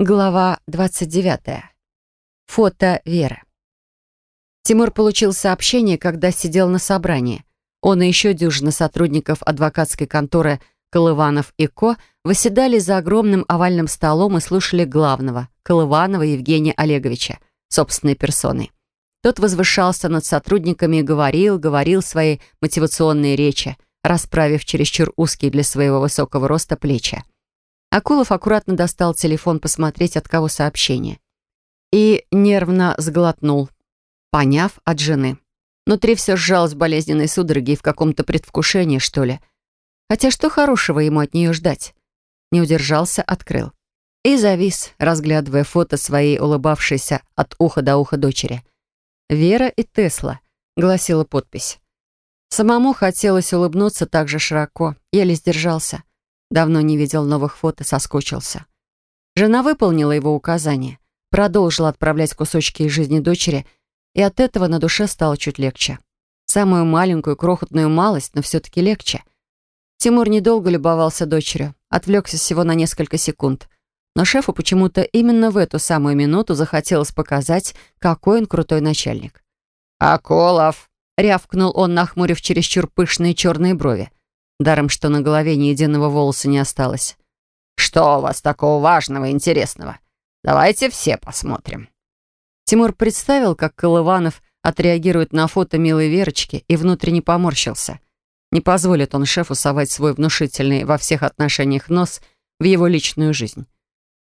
Глава 29. Фото Веры. Тимур получил сообщение, когда сидел на собрании. Он и еще дюжина сотрудников адвокатской конторы Колыванов и Ко восседали за огромным овальным столом и слушали главного, Колыванова Евгения Олеговича, собственной персоной. Тот возвышался над сотрудниками и говорил, говорил свои мотивационные речи, расправив чересчур узкие для своего высокого роста плечи. Акулов аккуратно достал телефон посмотреть, от кого сообщение. И нервно сглотнул, поняв от жены. Внутри все сжалось болезненной судороги и в каком-то предвкушении, что ли. Хотя что хорошего ему от нее ждать? Не удержался, открыл. И завис, разглядывая фото своей улыбавшейся от уха до уха дочери. «Вера и Тесла», — гласила подпись. Самому хотелось улыбнуться так же широко, еле сдержался. Давно не видел новых фото, соскучился. Жена выполнила его указание, продолжила отправлять кусочки из жизни дочери, и от этого на душе стало чуть легче. Самую маленькую, крохотную малость, но все-таки легче. Тимур недолго любовался дочерью, отвлекся всего на несколько секунд. Но шефу почему-то именно в эту самую минуту захотелось показать, какой он крутой начальник. «Акулов!» — рявкнул он, нахмурив чересчур пышные черные брови. Даром, что на голове ни единого волоса не осталось. «Что у вас такого важного и интересного? Давайте все посмотрим». Тимур представил, как Колыванов отреагирует на фото милой Верочки и внутренне поморщился. Не позволит он шефу совать свой внушительный во всех отношениях нос в его личную жизнь.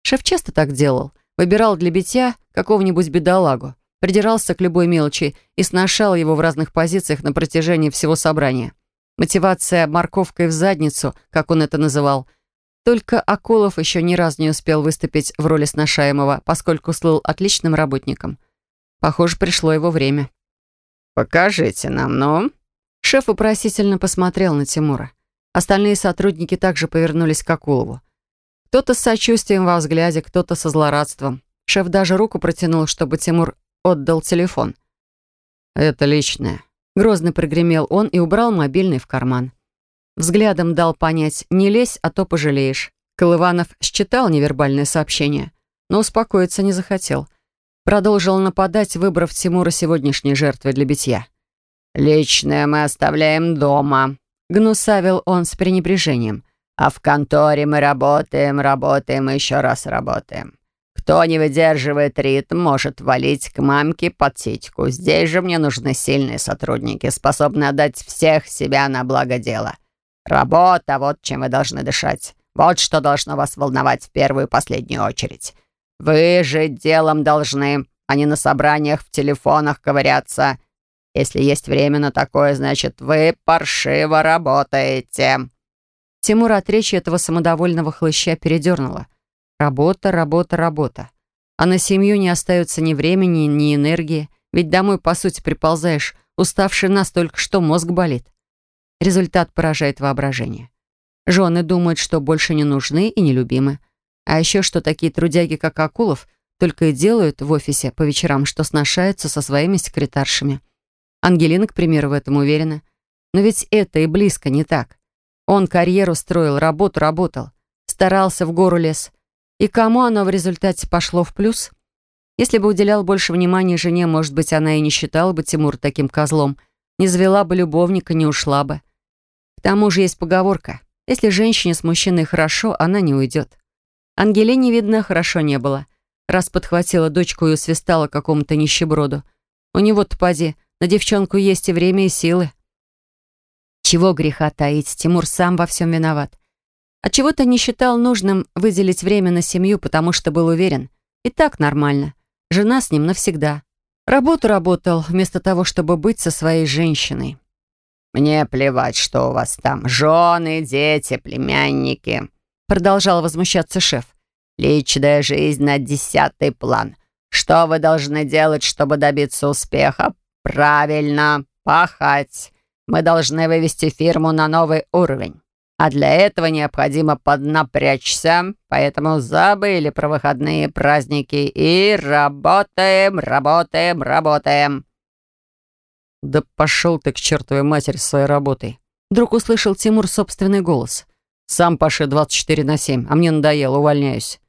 Шеф часто так делал. Выбирал для битья какого-нибудь бедолагу, придирался к любой мелочи и сношал его в разных позициях на протяжении всего собрания. Мотивация морковкой в задницу, как он это называл. Только Акулов еще ни разу не успел выступить в роли сношаемого, поскольку слыл отличным работником. Похоже, пришло его время. «Покажите нам, ну?» Шеф вопросительно посмотрел на Тимура. Остальные сотрудники также повернулись к Акулову. Кто-то с сочувствием во взгляде, кто-то со злорадством. Шеф даже руку протянул, чтобы Тимур отдал телефон. «Это личное», Грозно прогремел он и убрал мобильный в карман. Взглядом дал понять, не лезь, а то пожалеешь. Колыванов считал невербальное сообщение, но успокоиться не захотел. Продолжил нападать, выбрав Тимура сегодняшней жертвой для битья. «Личное мы оставляем дома», — гнусавил он с пренебрежением. «А в конторе мы работаем, работаем и еще раз работаем. Кто не выдерживает ритм, может валить к мамке под ситьку. Здесь же мне нужны сильные сотрудники, способные отдать всех себя на благо дела. Работа — вот чем вы должны дышать. Вот что должно вас волновать в первую и последнюю очередь. Вы же делом должны, а не на собраниях в телефонах ковыряться. Если есть время на такое, значит, вы паршиво работаете». Тимура от речи этого самодовольного хлыща передернула. Работа, работа, работа. А на семью не остается ни времени, ни энергии, ведь домой, по сути, приползаешь, уставший настолько, что мозг болит. Результат поражает воображение. Жены думают, что больше не нужны и нелюбимы. А еще, что такие трудяги, как Акулов, только и делают в офисе по вечерам, что сношаются со своими секретаршами. Ангелина, к примеру, в этом уверена. Но ведь это и близко не так. Он карьеру строил, работу работал, старался, в гору лес, и кому оно в результате пошло в плюс? Если бы уделял больше внимания жене, может быть, она и не считала бы Тимура таким козлом, не завела бы любовника, не ушла бы. К тому же есть поговорка. Если женщине с мужчиной хорошо, она не уйдет. Ангелине, видно, хорошо не было. Раз подхватила дочку и усвистала какому-то нищеброду. У него-то, поди, на девчонку есть и время, и силы. Чего греха таить, Тимур сам во всем виноват. А чего-то не считал нужным выделить время на семью, потому что был уверен. И так нормально. Жена с ним навсегда. Работу работал, вместо того, чтобы быть со своей женщиной. «Мне плевать, что у вас там. Жены, дети, племянники», — продолжал возмущаться шеф. «Личная жизнь на десятый план. Что вы должны делать, чтобы добиться успеха? Правильно, пахать. Мы должны вывести фирму на новый уровень. А для этого необходимо поднапрячься, поэтому забыли про выходные праздники и работаем, работаем, работаем. Да пошел ты к чертовой матери своей работой. Вдруг услышал Тимур собственный голос. Сам паши 24 на 7, а мне надоело, увольняюсь.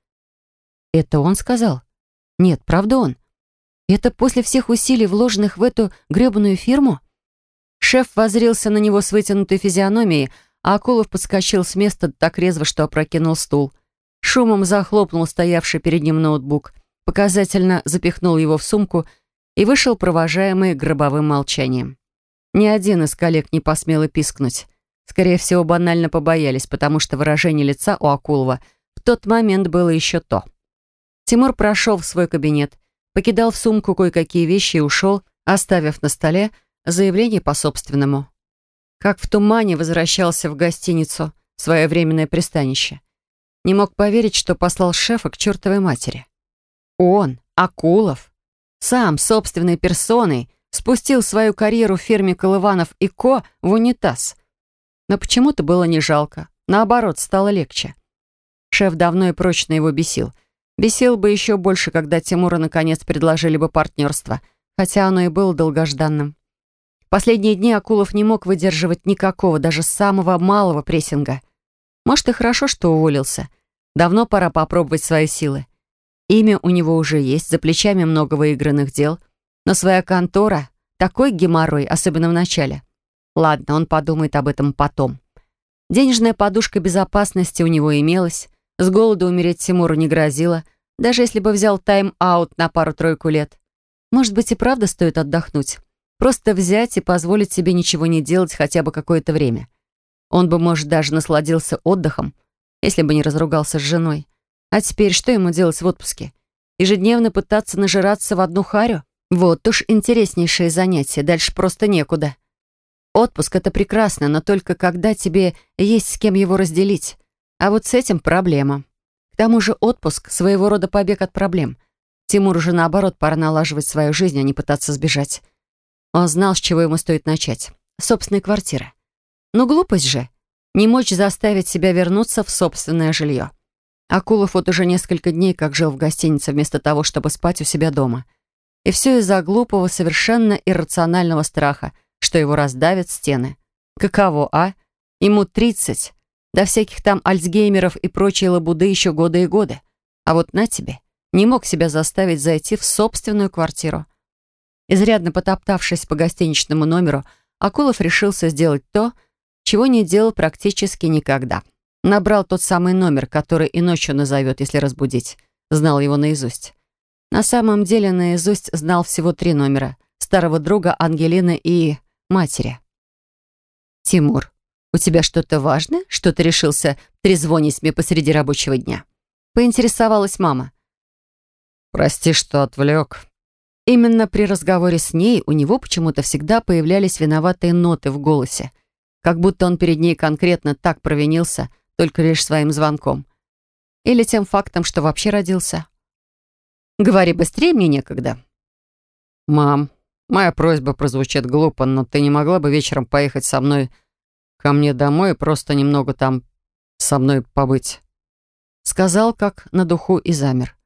Это он сказал? Нет, правда он? Это после всех усилий, вложенных в эту гребаную фирму? Шеф возрился на него с вытянутой физиономией, а Акулов подскочил с места так резво, что опрокинул стул. Шумом захлопнул стоявший перед ним ноутбук, показательно запихнул его в сумку и вышел, провожаемый гробовым молчанием. Ни один из коллег не посмел и пискнуть. Скорее всего, банально побоялись, потому что выражение лица у Акулова в тот момент было еще то. Тимур прошел в свой кабинет, покидал в сумку кое-какие вещи и ушел, оставив на столе заявление по собственному. Как в тумане возвращался в гостиницу, свое временное пристанище. Не мог поверить, что послал шефа к чертовой матери. Он, Акулов, сам, собственной персоной, спустил свою карьеру в фирме Колыванов и Ко в унитаз. Но почему-то было не жалко. Наоборот, стало легче. Шеф давно и прочно его бесил. Бесил бы еще больше, когда Тимура наконец предложили бы партнерство, хотя оно и было долгожданным. Последние дни Акулов не мог выдерживать никакого, даже самого малого прессинга. Может, и хорошо, что уволился. Давно пора попробовать свои силы. Имя у него уже есть, за плечами много выигранных дел. Но своя контора — такой геморрой, особенно в начале. Ладно, он подумает об этом потом. Денежная подушка безопасности у него имелась. С голоду умереть Тимуру не грозило, даже если бы взял тайм-аут на пару-тройку лет. Может быть, и правда стоит отдохнуть. Просто взять и позволить себе ничего не делать хотя бы какое-то время. Он бы, может, даже насладился отдыхом, если бы не разругался с женой. А теперь что ему делать в отпуске? Ежедневно пытаться нажираться в одну харю? Вот уж интереснейшее занятие, дальше просто некуда. Отпуск — это прекрасно, но только когда тебе есть с кем его разделить. А вот с этим проблема. К тому же отпуск — своего рода побег от проблем. Тимуру же, наоборот, пора налаживать свою жизнь, а не пытаться сбежать. Он знал, с чего ему стоит начать. Собственная квартира. Но глупость же. Не мочь заставить себя вернуться в собственное жилье. Акулов вот уже несколько дней как жил в гостинице вместо того, чтобы спать у себя дома. И все из-за глупого, совершенно иррационального страха, что его раздавят стены. Каково, а? Ему 30. До всяких там альцгеймеров и прочей лабуды еще годы и годы. А вот на тебе. Не мог себя заставить зайти в собственную квартиру. Изрядно потоптавшись по гостиничному номеру, Акулов решился сделать то, чего не делал практически никогда. Набрал тот самый номер, который и ночью назовет, если разбудить. Знал его наизусть. На самом деле наизусть знал всего три номера. Старого друга Ангелины и матери. «Тимур, у тебя что-то важное? Что ты решился трезвонить мне посреди рабочего дня?» Поинтересовалась мама. «Прости, что отвлек», Именно при разговоре с ней у него почему-то всегда появлялись виноватые ноты в голосе, как будто он перед ней конкретно так провинился, только лишь своим звонком. Или тем фактом, что вообще родился. «Говори быстрее, мне некогда». «Мам, моя просьба прозвучит глупо, но ты не могла бы вечером поехать со мной ко мне домой и просто немного там со мной побыть?» Сказал, как на духу и замер.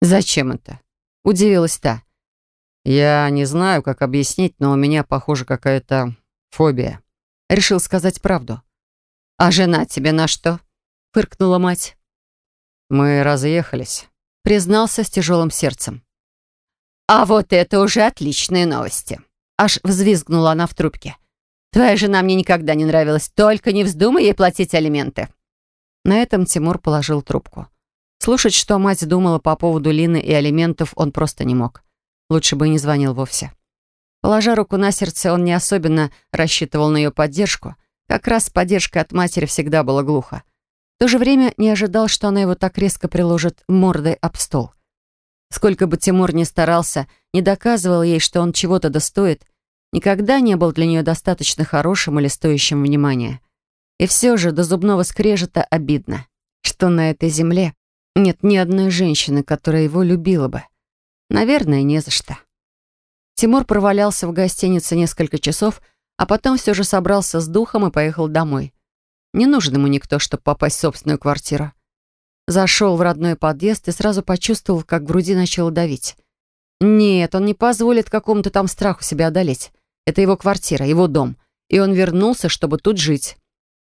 «Зачем это?» — удивилась та. «Я не знаю, как объяснить, но у меня, похоже, какая-то фобия». Решил сказать правду. «А жена тебе на что?» — фыркнула мать. «Мы разъехались», — признался с тяжелым сердцем. «А вот это уже отличные новости!» Аж взвизгнула она в трубке. «Твоя жена мне никогда не нравилась, только не вздумай ей платить алименты». На этом Тимур положил трубку. Слушать, что мать думала по поводу Лины и алиментов, он просто не мог. Лучше бы не звонил вовсе. Положа руку на сердце, он не особенно рассчитывал на ее поддержку. Как раз с поддержкой от матери всегда было глухо. В то же время не ожидал, что она его так резко приложит мордой об стол. Сколько бы Тимур ни старался, не доказывал ей, что он чего-то достоит, никогда не был для нее достаточно хорошим или стоящим внимания. И все же до зубного скрежета обидно, что на этой земле нет ни одной женщины, которая его любила бы. Наверное, не за что. Тимур провалялся в гостинице несколько часов, а потом все же собрался с духом и поехал домой. Не нужен ему никто, чтобы попасть в собственную квартиру. Зашел в родной подъезд и сразу почувствовал, как в груди начало давить. Нет, он не позволит какому-то там страху себя одолеть. Это его квартира, его дом. И он вернулся, чтобы тут жить.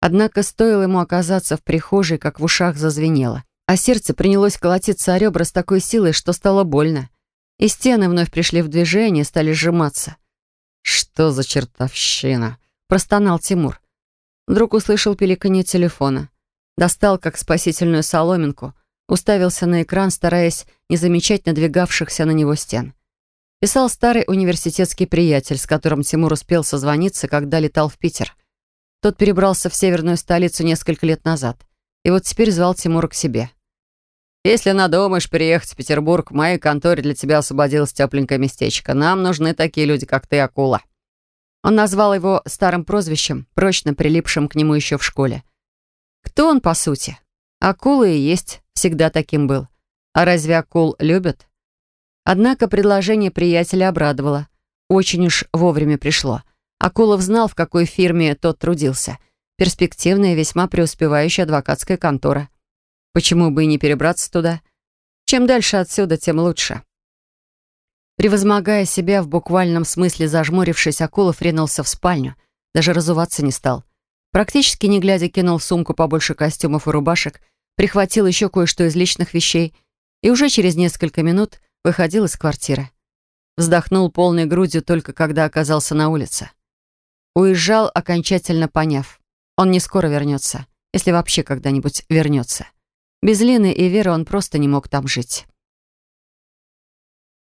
Однако стоило ему оказаться в прихожей, как в ушах зазвенело. А сердце принялось колотиться о ребра с такой силой, что стало больно. И стены вновь пришли в движение, стали сжиматься. «Что за чертовщина?» — простонал Тимур. Вдруг услышал пеликанье телефона. Достал, как спасительную соломинку, уставился на экран, стараясь не замечать надвигавшихся на него стен. Писал старый университетский приятель, с которым Тимур успел созвониться, когда летал в Питер. Тот перебрался в северную столицу несколько лет назад. И вот теперь звал Тимура к себе. «Если надумаешь переехать в Петербург, в моей конторе для тебя освободилось тепленькое местечко. Нам нужны такие люди, как ты, акула». Он назвал его старым прозвищем, прочно прилипшим к нему еще в школе. Кто он, по сути? Акула и есть, всегда таким был. А разве акул любят? Однако предложение приятеля обрадовало. Очень уж вовремя пришло. Акулов знал, в какой фирме тот трудился. Перспективная, весьма преуспевающая адвокатская контора. Почему бы и не перебраться туда? Чем дальше отсюда, тем лучше. Превозмогая себя в буквальном смысле зажмурившись, Акулов ринулся в спальню. Даже разуваться не стал. Практически не глядя кинул в сумку побольше костюмов и рубашек, прихватил еще кое-что из личных вещей и уже через несколько минут выходил из квартиры. Вздохнул полной грудью только когда оказался на улице. Уезжал, окончательно поняв. Он не скоро вернется, если вообще когда-нибудь вернется. Без Лены и Веры он просто не мог там жить.